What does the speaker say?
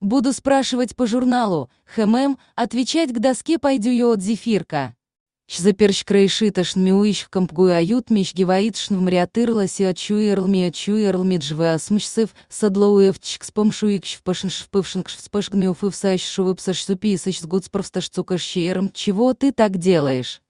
Буду спрашивать по журналу. Хэмэм, отвечать к доске пойдю я от зефирка. Чзаперщ крейшиташ мюищ компгуают мищ гиваитшн вмрятырласи в очуерлми а в а садлоуевчк спомшуикщ впашнш впывшнкш вспышгмюфывсащ шувыпсаш суписащ сгуцпровсташ цукаш Чего ты так делаешь?